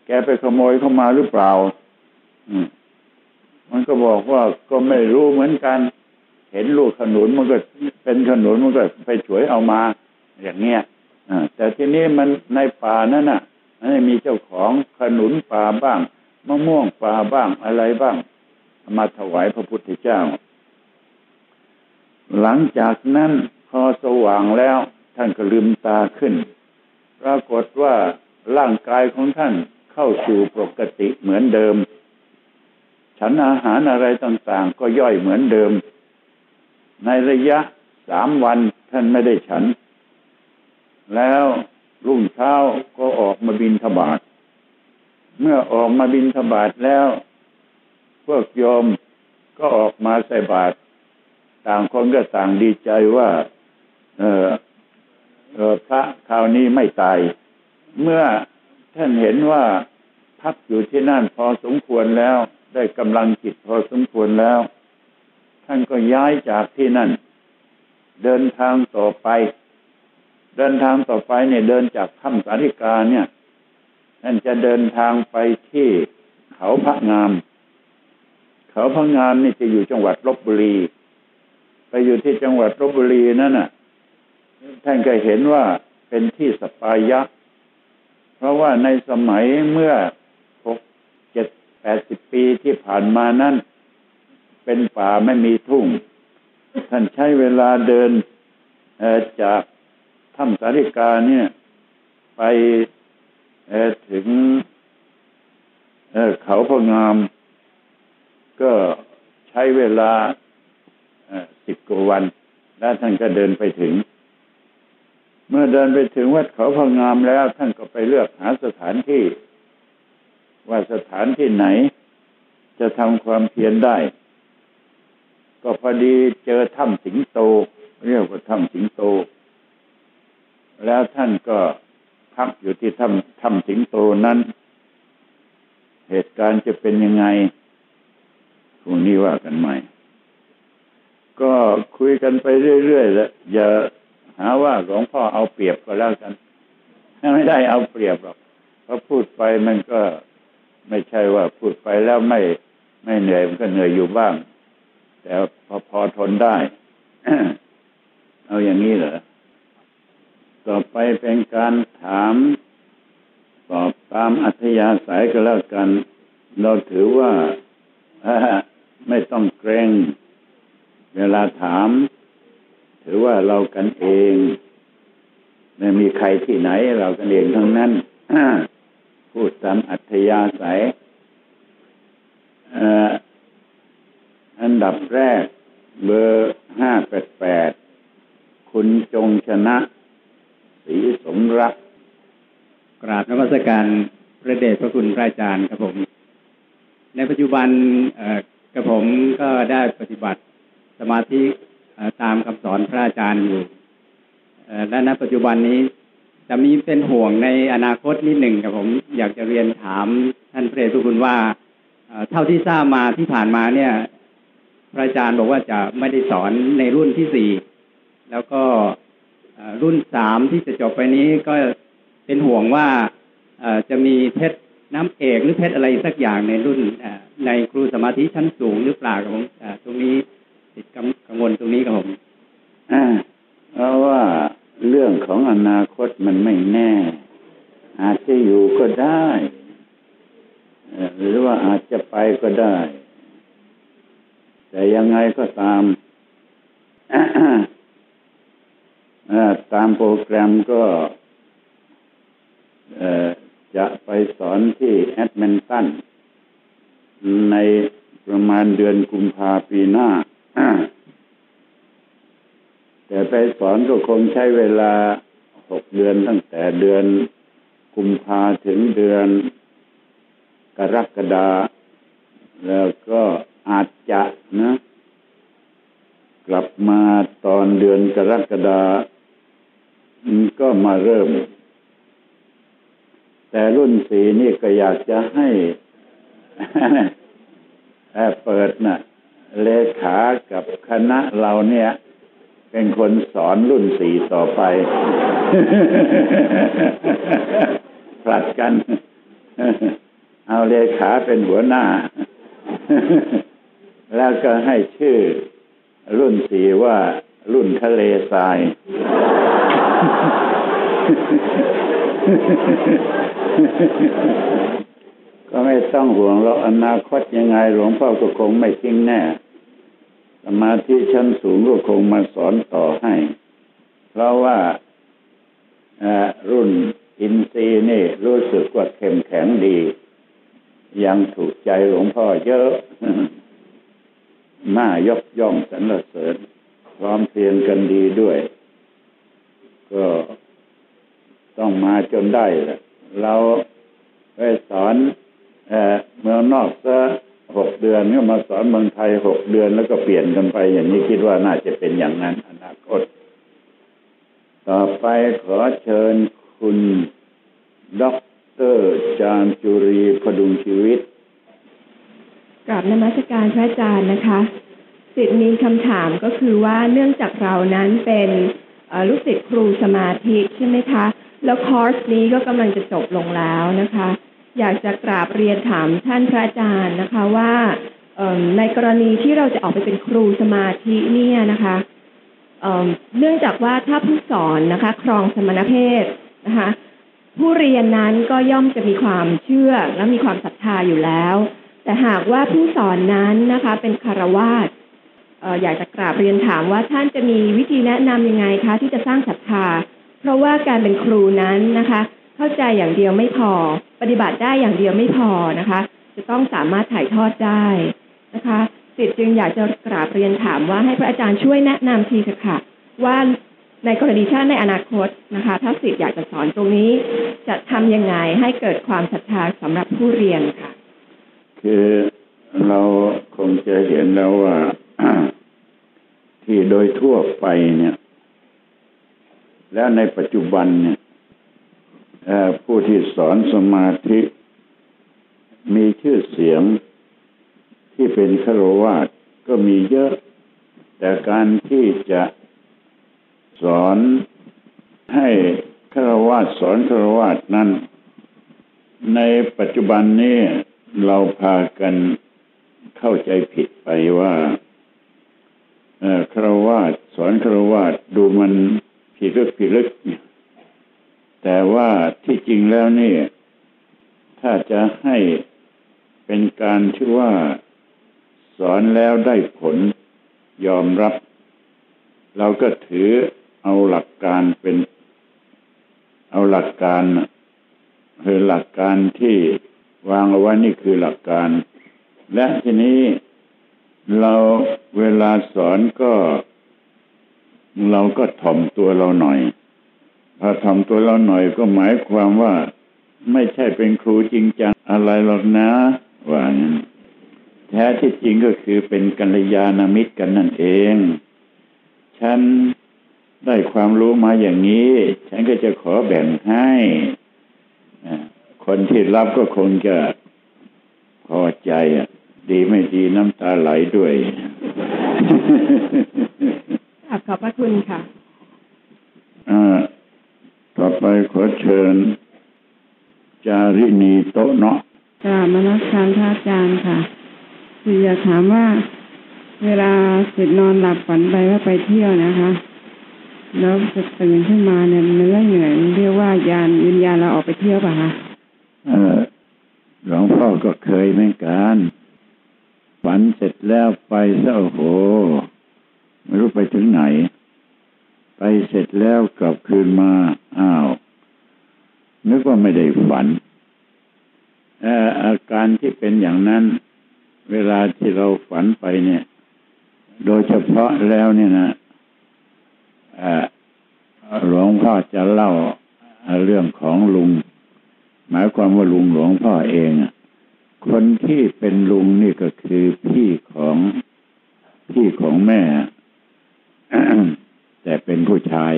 แกไปขโมยเข้ามาหรือเปล่ามันก็บอกว่าก็ไม่รู้เหมือนกัน เห็นลูกขนุนมันก็เป็นขนุนมันก็ไปฉวยเอามา อย่างเงี้ยแต่ทีนี้มันในป่านั่นน่ะมันมีเจ้าของขนุนป่าบ้างมะม่วงป่าบ้างอะไรบ้าง มาถวายพระพุทธเจ้า หลังจากนั้นพอสว่างแล้วท่านก็ลืมตาขึ้น ปรากฏว่าร่างกายของท่านเข้าสู่ปกติเหมือนเดิม ฉันอาหารอะไรต่างๆ ก็ย่อยเหมือนเดิม ในระยะสามวันท่านไม่ได้ฉัน แล้วรุ่งเช้าก็ออกมาบินทบาทเมื่อออกมาบินทบาทแล้ว พวกโยมก็ออกมาใส่บาตร ต่างคนก็ต่างดีใจว่า เออเออพระคราวนี้ไม่ตาย เมื่อท่านเห็นว่าพักอยู่ที่นั่นพอสมควรแล้ว ได้กำลังจิตพอสมควรแล้ว ท่านก็ย้ายจากที่นั่น เดินทางต่อไป เดินทางต่อไปเนี่ยเดินจากถ้ำสาริกาเนี่ยท่านจะเดินทางไปที่เขาพระงาม เขาพระงามนี่จะอยู่จังหวัดลบบุรี ไปอยู่ที่จังหวัดลบบุรีนั่นน่ะ ท่านก็เห็นว่าเป็นที่สปายะ เพราะว่าในสมัยเมื่อหกเจ็ดแปดสิบปีที่ผ่านมานั้น เป็นป่าไม่มีทุ่ง ท่านใช้เวลาเดินจากถ้ำสาริกาเนี่ย ไปถึงเขาพงาม ก็ใช้เวลา สิบกว่าวัน แล้วท่านก็เดินไปถึง เมื่อเดินไปถึงวัดเขาพงามแล้ว ท่านก็ไปเลือกหาสถานที่ ว่าสถานที่ไหน จะทำความเพียรได้ ก็พอดีเจอถ้ำสิงโต เรียกว่าถ้ำสิงโต แล้วท่านก็พักอยู่ที่ถ้ำถ้ำสิงโตนั้น เหตุการณ์จะเป็นยังไงพรุ่งนี้ว่ากันใหม่ ก็คุยกันไปเรื่อยๆแล้วอย่าหาว่าหลวงพ่อเอาเปรียบก็แล้วกันไม่ได้เอาเปรียบหรอกเพราะพูดไปมันก็ไม่ใช่ว่าพูดไปแล้วไม่ไม่เหนื่อยมันก็เหนื่อยอยู่บ้าง แต่พอพอทนได้ เอาอย่างนี้เหรอต่อไปเป็นการถามตอบตามอัธยาศัยก็แล้วกัน เราถือว่าไม่ต้องเกรง เวลาถาม ถือว่าเรากันเอง ไม่มีใครที่ไหน เรากันเองทั้งนั้นพูดตามอัธยาศัยอันดับแรก เบอร์ห้าแปดแปดคุณจงชนะสีสมรัก กราบนมัสการพระเดชพระคุณพระอาจารย์ครับผม ในปัจจุบันกระผมก็ได้ปฏิบัติ สมาธิตามคำสอนพระอาจารย์อยู่และณปัจจุบันนี้จะมีเป็นห่วงในอนาคตนิดหนึ่งครับผมอยากจะเรียนถามท่านพระเดชพระคุณว่าเท่าที่ทราบมาที่ผ่านมาเนี่ย พระอาจารย์บอกว่าจะไม่ได้สอนในรุ่นที่สี่แล้วก็รุ่นสามที่จะจบไปนี้ก็เป็นห่วงว่าจะมีเพชรน้ำเอกหรือเพชรอะไรสักอย่างในรุ่นในครูสมาธิชั้นสูงหรือเปล่าครับผมตรงนี้ ติดกังวลตรงนี้ครับผมเพราะว่าเรื่องของอนาคตมันไม่แน่ อาจจะอยู่ก็ได้หรือว่าอาจจะไปก็ได้ แต่ยังไงก็ตามตามโปรแกรมก็จะไปสอนที่แอดมินตันในประมาณเดือนกุมภาปีหน้า แต่ไปสอนก็คงใช้เวลาหกเดือนตั้งแต่เดือนกุมภาถึงเดือนกรกฎาแล้วก็อาจจะนะ กลับมาตอนเดือนกรกฎาก็มาเริ่ม แต่รุ่นสีนี่ก็อยากจะให้เปิดนะ่ะ เลขากับคณะเราเนี่ย เป็นคนสอนรุ่นสี่ต่อไป ผลัดกัน เอาเลขาเป็นหัวหน้า แล้วก็ให้ชื่อรุ่นสี่ว่ารุ่นทะเลทราย ก็ไม่ต้องห่วงเราอนาคตยังไงหลวงพ่อก็คงไม่ทิ้งแน่ สมาธิชั้นสูงก็คงมาสอนต่อให้ เพราะว่ารุ่นอินทรีย์นี่รู้สึกว่าเข้มแข็งดี ยังถูกใจหลวงพ่อเยอะ น่ายกย่องสรรเสริญ พร้อมเพียงกันดีด้วย ก็ต้องมาจนได้แหละเราไปสอน เมืองนอกซะหกเดือนก็มาสอนเมืองไทยหกเดือนแล้วก็เปลี่ยนกันไป อย่างนี้คิดว่าน่าจะเป็นอย่างนั้นอนาคต ต่อไปขอเชิญคุณด็อกเตอร์จานจุรีพดุงชีวิตกราบนมัสการพระอาจารย์นะคะสิทธิ์มีคำถามก็คือว่าเนื่องจากเรานั้นเป็นลูกศิษย์ครูสมาธิใช่ไหมคะ แล้วคอร์สนี้ก็กำลังจะจบลงแล้วนะคะ อยากจะกราบเรียนถามท่านพระอาจารย์นะคะว่าในกรณีที่เราจะออกไปเป็นครูสมาธิเนี่ยนะคะเนื่องจากว่าถ้าผู้สอนนะคะ ครองสมณเพศนะคะ ผู้เรียนนั้นก็ย่อมจะมีความเชื่อและมีความศรัทธาอยู่แล้ว แต่หากว่าผู้สอนนั้นนะคะ เป็นคารวาสอออยากจะกราบเรียนถามว่าท่านจะมีวิธีแนะนำยังไงคะ ที่จะสร้างศรัทธา เพราะว่าการเป็นครูนั้นนะคะ เข้าใจอย่างเดียวไม่พอ ปฏิบัติได้อย่างเดียวไม่พอนะคะ จะต้องสามารถถ่ายทอดได้นะคะสิทธิ์จึงอยากจะกราบเรียนถามว่าให้พระอาจารย์ช่วยแนะนำทีค่ะค่ะ ว่าในกรณีถ้าในอนาคตนะคะ ถ้าสิทธิ์อยากจะสอนตรงนี้ จะทำยังไงให้เกิดความศรัทธาสำหรับผู้เรียนค่ะ คือเราคงจะเห็นแล้วว่าที่โดยทั่วไปเนี่ย แล้วในปัจจุบันเนี่ย ผู้ที่สอนสมาธิ มีชื่อเสียงที่เป็นฆราวาสก็มีเยอะ แต่การที่จะสอนให้ฆราวาสสอนฆราวาสนั้น ในปัจจุบันนี้เราพากันเข้าใจผิดไปว่าเอ่อฆราวาสสอนฆราวาสดูมันผิดลึกผิดลึกเนี่ย แต่ว่าที่จริงแล้วนี่ ถ้าจะให้เป็นการที่ว่าสอนแล้วได้ผลยอมรับ เราก็ถือเอาหลักการเป็น เอาหลักการคือหลักการที่วางเอาไว้นี่คือหลักการ และทีนี้เราเวลาสอนก็ เราก็ถ่อมตัวเราหน่อย พอถ่อมตัวเราหน่อยก็หมายความว่าไม่ใช่เป็นครูจริงจังอะไรหรอกนะว่างั้นแท้ที่จริงก็คือเป็นกัลยาณมิตรกันนั่นเอง ฉันได้ความรู้มาอย่างนี้ ฉันก็จะขอแบ่งให้อ่าคนที่รับก็คงจะพอใจอะดีไม่ดีน้ำตาไหลด้วยขอบพระคุณค่ะอ่า ต่อไปขอเชิญ จารินีโตะเนาะกราบมานักการพระอาจารย์ค่ะ คืออยากถามว่า เวลาสิทธิ์นอนหลับฝันไปว่าไปเที่ยวนะคะ แล้วจะตื่นขึ้นมาเนี่ยเนื้อเหนื่อยเรียกว่ายานวิญญาณเราออกไปเที่ยวป่ะคะเออหลวงพ่อก็เคยเหมือนกันฝันเสร็จแล้วไปซะโอ้โหไม่รู้ไปถึงไหน ไปเสร็จแล้วกลับคืนมาอ้าว นึกว่าไม่ได้ฝันอาการที่เป็นอย่างนั้น เวลาที่เราฝันไปเนี่ย โดยเฉพาะแล้วเนี่ยนะหลวงพ่อจะเล่าเรื่องของลุง หมายความว่าลุงหลวงพ่อเองคนที่เป็นลุงนี่ก็คือพี่ของพี่ของแม่ แต่เป็นผู้ชาย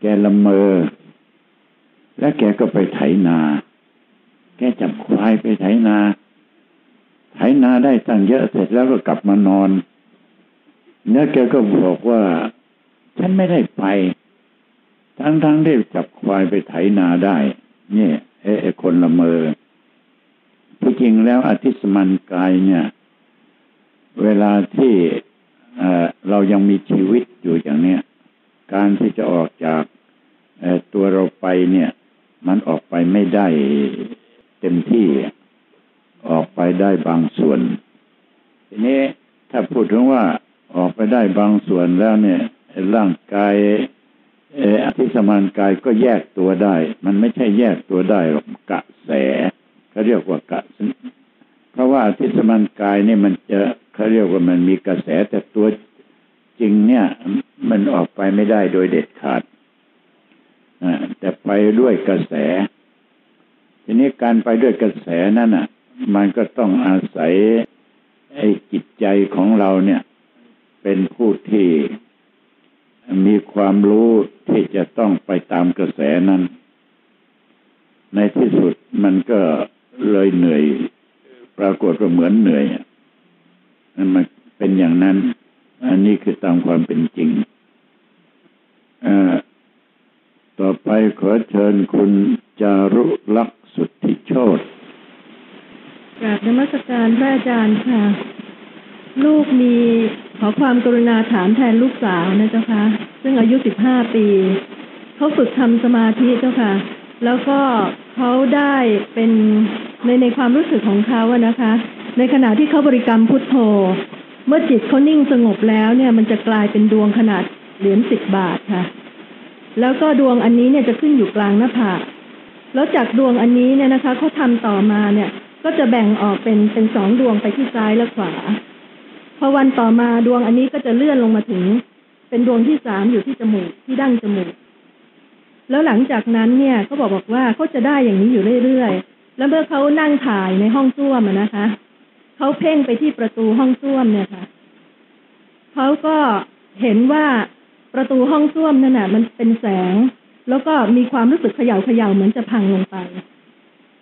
แกละเมอ และแกก็ไปไถนา แกจับควายไปไถนา ไถนาได้ตั้งเยอะเสร็จแล้วก็กลับมานอน เนี่ยแกก็บอกว่า ฉันไม่ได้ไป ทั้งทั้งๆที่จับควายไปไถนาได้ เนี่ยไอ้ไอ้คนละเมอที่จริงแล้วอธิสมันกายเนี่ย เวลาที่ เรายังมีชีวิตอยู่อย่างเนี้ยการที่จะออกจากตัวเราไปเนี่ย มันออกไปไม่ได้เต็มที่ออกไปได้บางส่วน ทีนี้ถ้าพูดถึงว่าออกไปได้บางส่วนแล้วเนี่ยร่างกายอออธิสมานกายก็แยกตัวได้ มันไม่ใช่แยกตัวได้หรอกกระแสเขาเรียกว่ากระ ราะว่าอธิสมานกายเนี่ยมันจะเขาเรียกว่ามันมีกระแสแต่ตัวจริงเนี่ย มันออกไปไม่ได้โดยเด็ดขาดอ่าแต่ไปด้วยกระแส ทีนี้การไปด้วยกระแสนั่นอะ มันก็ต้องอาศัยไอ้จิตใจของเราเนี่ย เป็นผู้ที่มีความรู้ที่จะต้องไปตามกระแสนั้น ในที่สุดมันก็เลยเหนื่อย ปรากฏว่าเหมือนเหนื่อยนั่นมันเป็นอย่างนั้น อันนี้คือตามความเป็นจริงอต่อไปขอเชิญคุณจารุลักษณ์สุทธิโชตกราบนมัสการพระอาจารย์ค่ะ ลูกมีขอความกรุณาถามแทนลูกสาวนะเจ้าคะซึ่งอายุสิบห้าปีเขาฝึกทำสมาธิเจ้าค่ะ แล้วก็เขาได้เป็น ในในความรู้สึกของเขาอะนะคะ ในขณะที่เขาบริกรรมพุทโธ เมื่อจิตเขานิ่งสงบแล้วเนี่ย มันจะกลายเป็นดวงขนาดเหรียญสิบบาทค่ะ แล้วก็ดวงอันนี้เนี่ยจะขึ้นอยู่กลางหน้าผากแล้วจากดวงอันนี้เนี่ยนะคะเขาทำต่อมาเนี่ย ก็จะแบ่งออกเป็นเป็นสองดวงไปที่ซ้ายและขวาพอวันต่อมาดวงอันนี้ก็จะเลื่อนลงมาถึง เป็นดวงที่สามอยู่ที่จมูกที่ดั้งจมูกแล้วหลังจากนั้นเนี่ยเขาบอกบอกว่าเขาจะได้อย่างนี้อยู่เรื่อยๆ แล้วเมื่อเขานั่งถ่ายในห้องส้วมนะคะเขาเพ่งไปที่ประตูห้องส้วมเนี่ยค่ะเขาก็เห็นว่าประตูห้องส้วมนั่นน่ะ มันเป็นแสง แล้วก็มีความรู้สึกเขย่าเขย่าเหมือนจะพังลงไป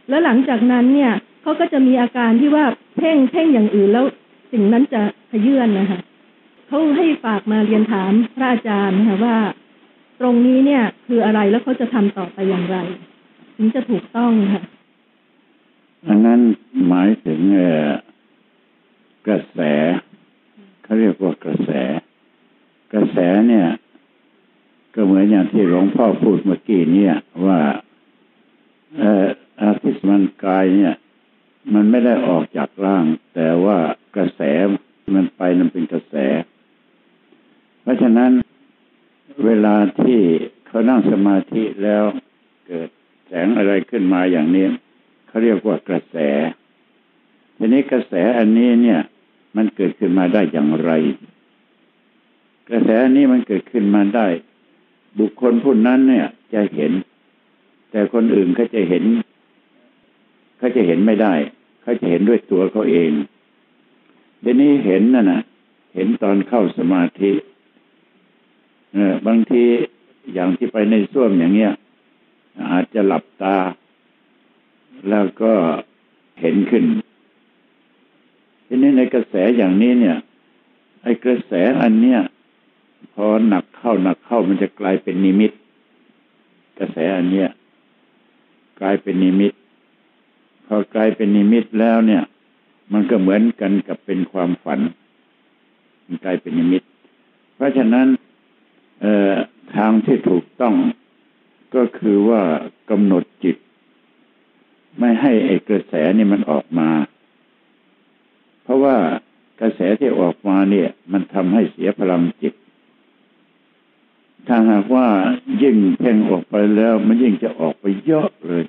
แล้วหลังจากนั้นเนี่ยเขาก็จะมีอาการที่ว่าเพ่งเพ่งอย่างอื่นแล้วสิ่งนั้นจะขยื่นนะคะเขาให้ฝากมาเรียนถามพระอาจารย์นะคะว่า ตรงนี้เนี่ย คืออะไรแล้วเขาจะทำต่อไปอย่างไร ถึงจะถูกต้องค่ะ อันนั้นหมายถึงกระแสเขาเรียกว่ากระแส กระแสเนี่ย ก็เหมือนอย่างที่หลวงพ่อพูดเมื่อกี้เนี่ย ว่าอาทิสมันกายเนี่ย มันไม่ได้ออกจากร่าง แต่ว่ากระแสมันไปมันเป็นกระแส เพราะฉะนั้นเวลาที่เขานั่งสมาธิแล้วเกิดแสงอะไรขึ้นมาอย่างนี้ เขาเรียกว่ากระแสทีนี้กระแสอันนี้เนี่ย มันเกิดขึ้นมาได้อย่างไร กระแสอันนี้มันเกิดขึ้นมาได้ บุคคลผู้นั้นเนี่ย จะเห็น แต่คนอื่นเขาจะเห็นเขาจะเห็นไม่ได้เขาจะเห็นด้วยตัวเขาเองทีนี้เห็นน่ะนะเห็นตอนเข้าสมาธิเออบางทีอย่างที่ไปในส้วมอย่างเงี้ย อาจจะหลับตา แล้วก็เห็นขึ้น ทีนี้ในกระแสอย่างนี้เนี่ยไอ้กระแสอันเนี้ยพอหนักเข้าหนักเข้ามันจะกลายเป็นนิมิต กระแสอันเนี้ยกลายเป็นนิมิต พอกลายเป็นนิมิตแล้วเนี่ย มันก็เหมือนกันกับเป็นความฝัน มันกลายเป็นนิมิต เพราะฉะนั้นทางที่ถูกต้องก็คือว่ากำหนดจิต ไม่ให้ไอ้กระแสนี่มันออกมา เพราะว่ากระแสที่ออกมาเนี่ย มันทำให้เสียพลังจิต ถ้าหากว่ายิ่งเพ่งออกไปแล้ว มันยิ่งจะออกไปเยอะเลย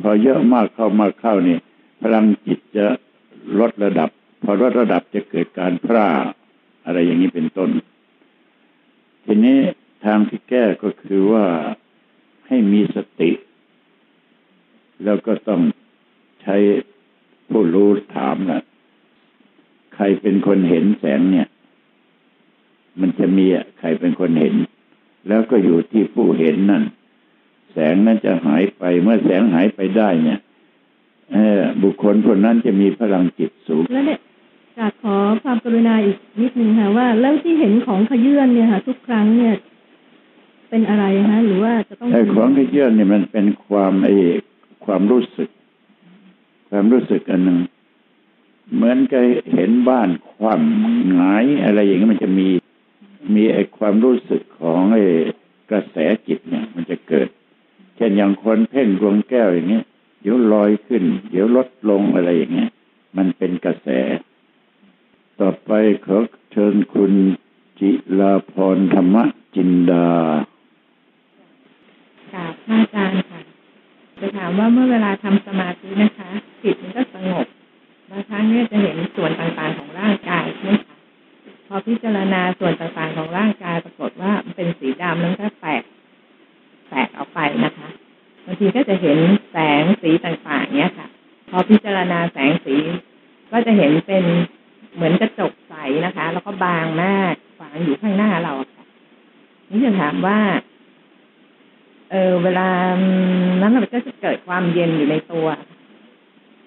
พอเยอะมากเข้ามากเข้านี่พลังจิตจะลดระดับ พอลดระดับจะเกิดการพร่าอะไรอย่างนี้เป็นต้น ทีนี้ทางที่แก้ก็คือว่าให้มีสติ แล้วก็ต้องใช้ผู้รู้ถามนะใครเป็นคนเห็นแสงเนี่ย มันจะมีใครเป็นคนเห็น แล้วก็อยู่ที่ผู้เห็นนั่น แสงนั้นจะหายไป เมื่อแสงหายไปได้เนี่ยบุคคลคนนั้นจะมีพลังจิตสูงแล้วเนี่ยอยากขอความกรุณาอีกนิดนึงค่ะว่า แล้วที่เห็นของขยื่นเนี่ยค่ะ ทุกครั้งเนี่ย เป็นอะไรฮะ หรือว่าจะต้องไอ้ของขยื่นเนี่ยมันเป็นความไอ้ ความรู้สึก ความรู้สึกอันหนึ่งเหมือนกับเห็นบ้านความหงายอะไรอย่างนี้มันจะมีมีไอ้ความรู้สึกของไอ้กระแสจิตเนี่ย มันจะเกิด เช่นอย่างคนเพ่งดวงแก้วอย่างเงี้ยเดี๋ยวลอยขึ้น เดี๋ยวลดลงอะไรอย่างเงี้ยมันเป็นกระแส ต่อไปขอเชิญคุณจิลาพรธรรมจินดากราบอาจารย์ค่ะ จะถามว่าเมื่อเวลาทำสมาธินะคะจิตมันก็สงบบางครั้งเนี่ยจะเห็นส่วนต่างๆของร่างกายใช่ไหมคะพอพิจารณาส่วนต่างๆของร่างกายปรากฏว่ามันเป็นสีดำแล้วก็แตกแตกออกไปนะคะบางทีก็จะเห็นแสงสีต่างๆเนี้ยค่ะ พอพิจารณาแสงสี ก็จะเห็นเป็นเหมือนกระจกใสนะคะ แล้วก็บางมากฝังอยู่ข้างหน้าเราค่ะนี่จะถามว่า เออเวลานั้นเราก็จะเกิดความเย็นอยู่ในตัว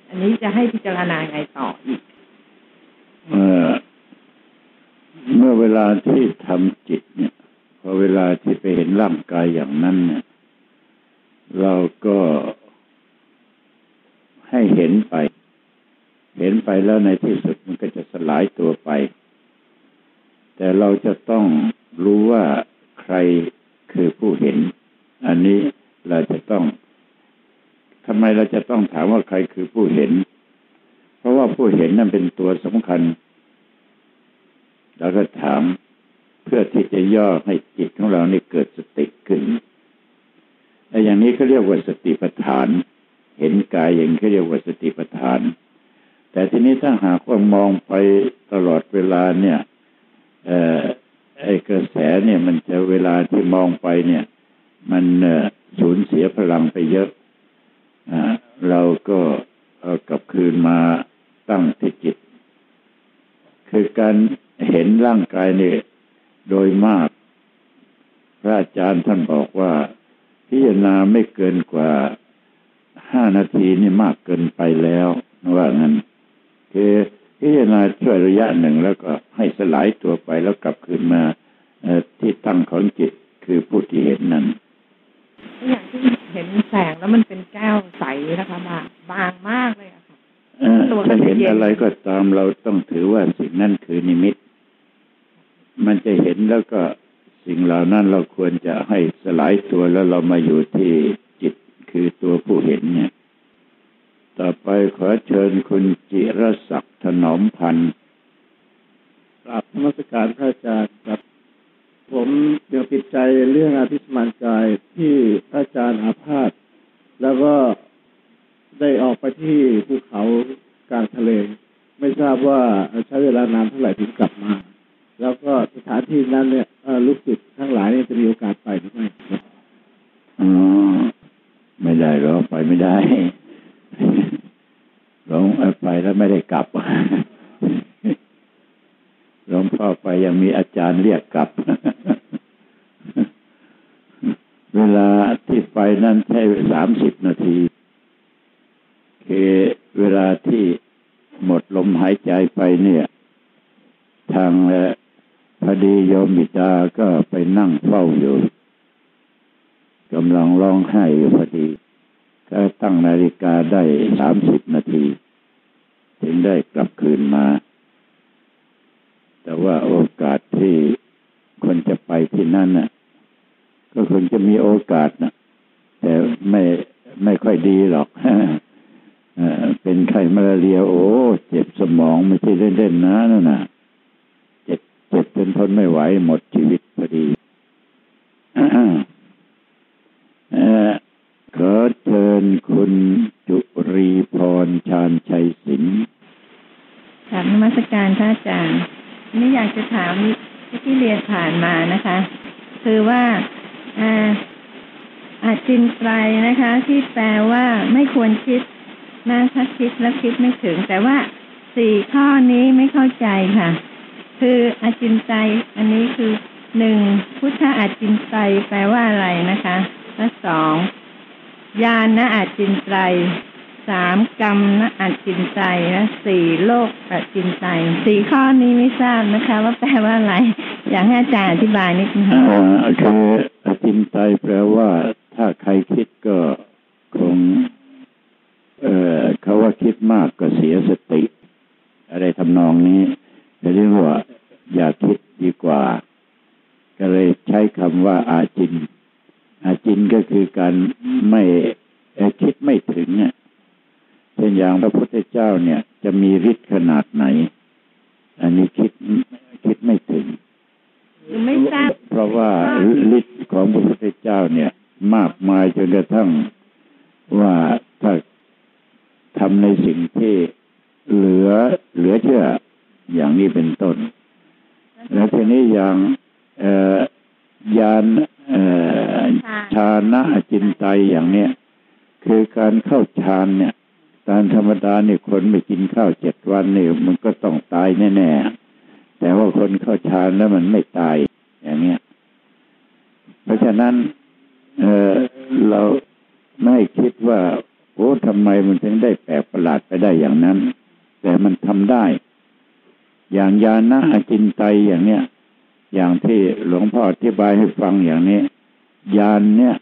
อันนี้จะให้พิจารณาไงต่ออีกเออเมื่อเวลาที่ทำจิตเนี่ยพอเวลาที่ไปเห็นร่างกายอย่างนั้นเนี่ย เราก็ให้เห็นไป เห็นไปแล้วในที่สุดมันก็จะสลายตัวไป แต่เราจะต้องรู้ว่าใครคือผู้เห็น อันนี้เราจะต้องทำไมเราจะต้องถามว่าใครคือผู้เห็น เพราะว่าผู้เห็นนั้นเป็นตัวสำคัญเราก็ถามเพื่อที่จะย่อให้จิตของเรานี่เกิดสติขึ้นไอ้อย่างนี้เขาเรียกว่าสติปัฏฐาน เห็นกายอย่างเขาเรียกว่าสติปัฏฐาน แต่ทีนี้ถ้าหากว่ามองไปตลอดเวลาเนี่ยไอ้กระแสเนี่ยมันจะเวลาที่มองไปเนี่ย มันสูญเสียพลังไปเยอะอเราก็เอากลับคืนมาตั้งที่จิต คือการเห็นร่างกายเนี่ยโดยมาก พระอาจารย์ท่านบอกว่า พิจารณาไม่เกินกว่าห้านาทีนี่มากเกินไปแล้วว่างั้นคือพิจารณาช่วยระยะหนึ่งแล้วก็ให้สลายตัวไปแล้วกลับคืนมาที่ตั้งของจิตคือผู้ที่เห็นนั้น อย่างที่เห็นแสงแล้วมันเป็นแก้วใสนะคะมาบางมากเลยอะค่ะถ้าเห็นอะไรก็ตามเราต้องถือว่าสิ่งนั้นคือนิมิต มันจะเห็นแล้วก็สิ่งเหล่านั้นเราควรจะให้สลายตัวแล้วเรามาอยู่ที่จิตคือตัวผู้เห็นเนี่ย ต่อไปขอเชิญคุณจิรศักดิ์ถนอมพันธ์กราบนมัสการพระอาจารย์ครับ ผมยังติดใจเรื่องอาภิสมานกายที่อาจารย์อาพาธแล้วก็ได้ออกไปที่ภูเขากลางทะเล ไม่ทราบว่าใช้เวลานานเท่าไหร่ถึงกลับมา แล้วก็สถานที่นั้นเนี่ยลูกศิษย์ทั้งหลายจะมีโอกาสไปหรือไม่อ๋อไม่ได้หรอไปไม่ได้หลงไปแล้วไม่ได้กลับ หลวงพ่อไปยังมีอาจารย์เรียกกลับ เวลาที่ไปนั้นใช้สามสิบนาทีคือเวลาที่หมดลมหายใจไปเนี่ย ทางพอดีโยมบิดาก็ไปนั่งเฝ้าอยู่กำลังร้องไห้อยู่พอดี ก็ตั้งนาฬิกาได้สามสิบนาที ถึงได้กลับคืนมา แต่ว่าโอกาสที่คนจะไปที่นั่นน่ะ ก็คงจะมีโอกาสนะแต่ไม่ไม่ค่อยดีหรอกเป็นไข้มาลาเรียโอ้เจ็บสมองไม่ใช่เล่นๆนะนั่นน่ะเจ็บเจ็บจนทนไม่ไหวหมดชีวิตพอดีขอเชิญคุณจุรีพรชาญชัยศิลป์ถามนมัสการพระอาจารย์ นี่อยากจะถามที่เรียนผ่านมานะคะ คือว่าอาจินไตรนะคะ ที่แปลว่าไม่ควรคิดนะถ้าคิดแล้วคิดไม่ถึง แต่ว่าสี่ข้อนี้ไม่เข้าใจค่ะ คืออาจินไตอันนี้คือหนึ่งพุทธอาจินไตแปลว่าอะไรนะคะและสองยานนะอาจินไตร สามกรรมนะอัดจินใจและสี่โลกอัดจินใจสี่ข้อนี้ไม่ทราบนะคะ ว่าแปลว่าอะไร อยากให้อาจารย์อธิบายนิดนึงค่ะคืออัดจินใจแปลว่า ถ้าใครคิดก็คง เออเขาว่าคิดมากก็เสียสติ อะไรทำนองนี้เรียกว่า อย่าคิดดีกว่า ก็เลยใช้คำว่า อาจิน อาจินก็คือการไม่คิดไม่ถึงอะ ช่นอย่างพระพุทธเจ้าเนี่ย จะมีฤทธิ์ขนาดไหน อันนี้คิดคิดไม่ถึงไม่ทราบเพราะว่าฤทธิ์ของพระพุทธเจ้าเนี่ย มากมายจนกระทั่งว่าถ้าทำในสิ่งที่เหลือเหลือเชื่ออย่างนี้เป็นต้น แล้วทีนี้อย่างยานชานะจินไตอย่างเนี้ยคือการเข้าฌานเนี่ย ตามธรรมดาเนี่ยคนไม่กินข้าวเจ็ดวันเนี่ยมันก็ต้องตายแน่ๆ แต่ว่าคนเข้าฌานแล้วมันไม่ตายอย่างเงี้ย เพราะฉะนั้นเออเราไม่คิดว่า โอ้ทำไมมันถึงได้แปลกประหลาดไปได้อย่างนั้น แต่มันทำได้ อย่างยานะอจินไตอย่างเนี้ยอย่างที่หลวงพ่ออธิบายให้ฟังอย่างนี้ ยานเนี่ย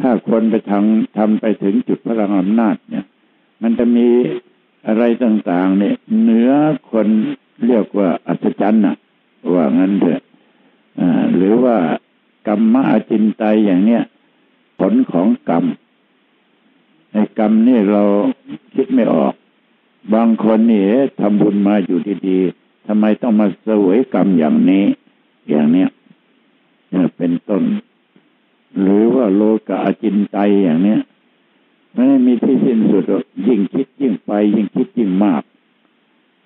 ถ้าคนไปทางทำไปถึงจุดพลังอำนาจเนี่ย มันจะมีอะไรต่างๆเนี่ยเหนือคนเรียกว่าอัศจรรย์น่ะ ว่างั้นเถอะหรือว่ากรรมะจินไตอย่างเนี้ยผลของกรรมไอ้กรรมนี่เราคิดไม่ออก บางคนนี่ทำบุญมาอยู่ดีๆทำไมต้องมาเสวยกรรมอย่างนี้ อย่างเนี้เนี่ยเป็นต้น หรือว่าโลกะอจินไตยอย่างเนี้ย มันไม่มีที่สิ้นสุดยิ่งคิดยิ่งไป ยิ่งคิดยิ่งมาก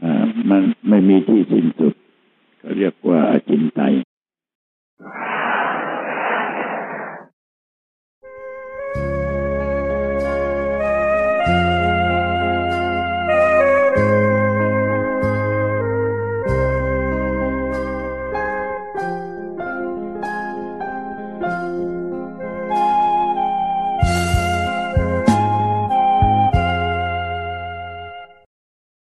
อ่ามันไม่มีที่สิ้นสุดเขาเรียกว่าอจินไตย